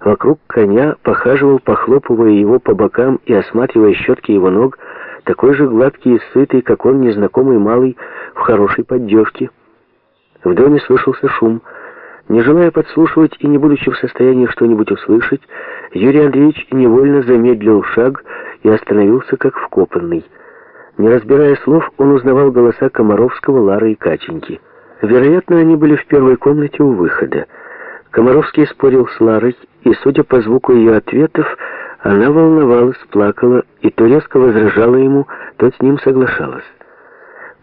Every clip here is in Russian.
Вокруг коня похаживал, похлопывая его по бокам и осматривая щетки его ног, такой же гладкий и сытый, как он, незнакомый малый, в хорошей поддевке. В доме слышался шум. Не желая подслушивать и не будучи в состоянии что-нибудь услышать, Юрий Андреевич невольно замедлил шаг и остановился как вкопанный. Не разбирая слов, он узнавал голоса Комаровского, Лары и Катеньки. Вероятно, они были в первой комнате у выхода. Комаровский спорил с Ларой, и, судя по звуку ее ответов, она волновалась, плакала и то резко возражала ему, то с ним соглашалась.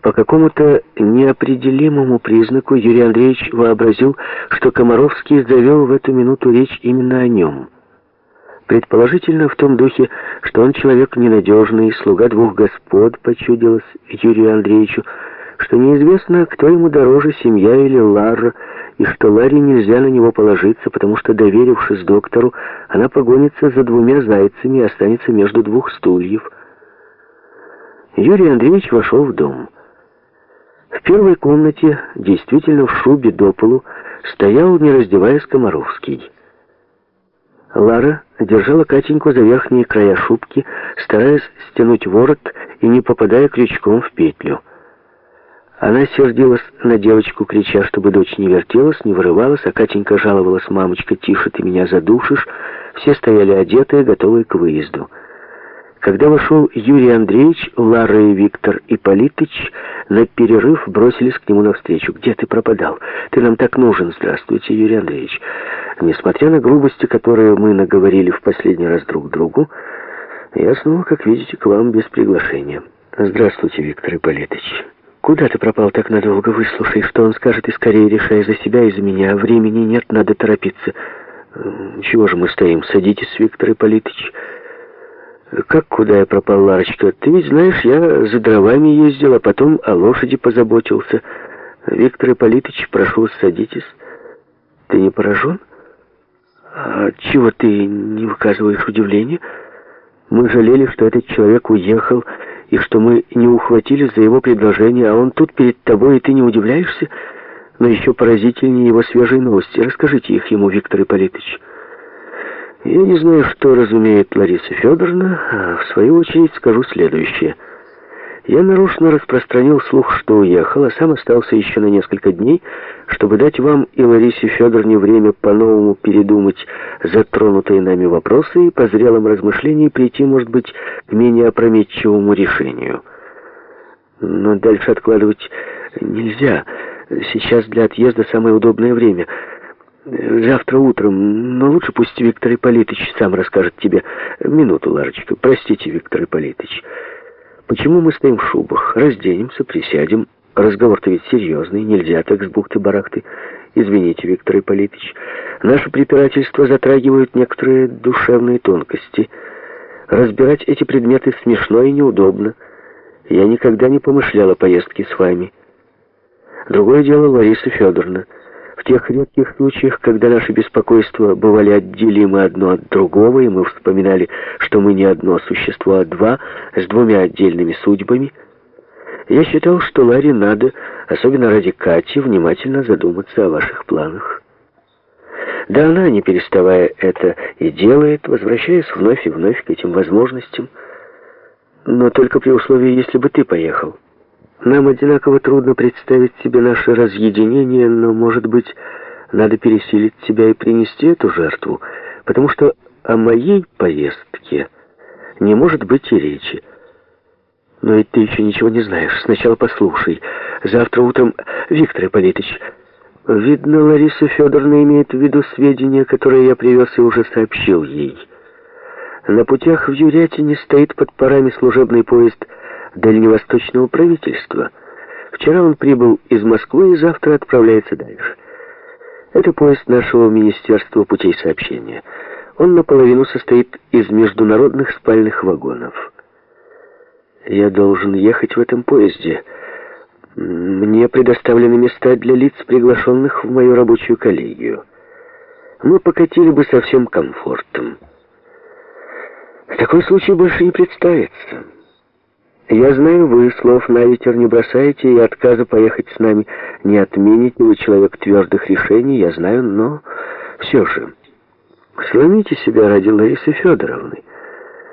По какому-то неопределимому признаку Юрий Андреевич вообразил, что Комаровский завел в эту минуту речь именно о нем. Предположительно, в том духе, что он человек ненадежный, слуга двух господ, почудилось Юрию Андреевичу, что неизвестно, кто ему дороже, семья или Лара, и что Ларе нельзя на него положиться, потому что, доверившись доктору, она погонится за двумя зайцами и останется между двух стульев. Юрий Андреевич вошел в дом. В первой комнате, действительно в шубе до полу, стоял, не раздеваясь, Комаровский. Лара держала Катеньку за верхние края шубки, стараясь стянуть ворот и не попадая крючком в петлю. Она сердилась на девочку, крича, чтобы дочь не вертелась, не вырывалась, а Катенька жаловалась, «Мамочка, тише, ты меня задушишь». Все стояли одетые, готовые к выезду. Когда вошел Юрий Андреевич, Лара и Виктор Ипполитыч на перерыв бросились к нему навстречу. «Где ты пропадал? Ты нам так нужен. Здравствуйте, Юрий Андреевич». Несмотря на грубости, которые мы наговорили в последний раз друг другу, я снова, как видите, к вам без приглашения. Здравствуйте, Виктор Ипполитыч. Куда ты пропал так надолго? Выслушай, что он скажет, и скорее решай за себя и за меня. Времени нет, надо торопиться. Чего же мы стоим? Садитесь, Виктор Ипполитыч. Как куда я пропал, Ларочка? Ты ведь знаешь, я за дровами ездил, а потом о лошади позаботился. Виктор Ипполитыч, прошу, садитесь. Ты не поражен? А чего ты не выказываешь удивления? Мы жалели, что этот человек уехал, и что мы не ухватились за его предложение, а он тут перед тобой, и ты не удивляешься? Но еще поразительнее его свежие новости. Расскажите их ему, Виктор Ипполитович. Я не знаю, что разумеет Лариса Федоровна, а в свою очередь скажу следующее – я нарочно распространил слух, что уехал, а сам остался еще на несколько дней, чтобы дать вам и Ларисе Федоровне время по-новому передумать затронутые нами вопросы и по зрелым размышлениям прийти, может быть, к менее опрометчивому решению. Но дальше откладывать нельзя. Сейчас для отъезда самое удобное время. Завтра утром, но лучше пусть Виктор Ипполитович сам расскажет тебе. Минуту, Ларочка, простите, Виктор Ипполитович. Почему мы стоим в шубах? Разденемся, присядем. Разговор-то ведь серьезный, нельзя так с бухты-барахты. Извините, Виктор Ипполитович, наше препирательство затрагивают некоторые душевные тонкости. Разбирать эти предметы смешно и неудобно. Я никогда не помышлял о поездке с вами. Другое дело Лариса Федоровна тех редких случаях, когда наши беспокойства бывали отделимы одно от другого, и мы вспоминали, что мы не одно существо, а два, с двумя отдельными судьбами, я считал, что Ларе надо, особенно ради Кати, внимательно задуматься о ваших планах. Да она, не переставая это, и делает, возвращаясь вновь и вновь к этим возможностям, но только при условии, если бы ты поехал. Нам одинаково трудно представить себе наше разъединение, но, может быть, надо пересилить себя и принести эту жертву, потому что о моей поездке не может быть и речи. Но ведь ты еще ничего не знаешь. Сначала послушай. Завтра утром... Виктор Ипполитович, видно, Лариса Федоровна имеет в виду сведения, которые я привез и уже сообщил ей. На путях в Юрятине стоит под парами служебный поезд дальневосточного правительства. Вчера он прибыл из Москвы и завтра отправляется дальше. Это поезд нашего Министерства путей сообщения. Он наполовину состоит из международных спальных вагонов. Я должен ехать в этом поезде. Мне предоставлены места для лиц, приглашенных в мою рабочую коллегию. Мы покатили бы со всем комфортом. Такой случай больше не представится. Я знаю, вы слов на ветер не бросаете и отказа поехать с нами не отмените. Вы человек твердых решений, я знаю, но все же. Сломите себя ради Ларисы Федоровны.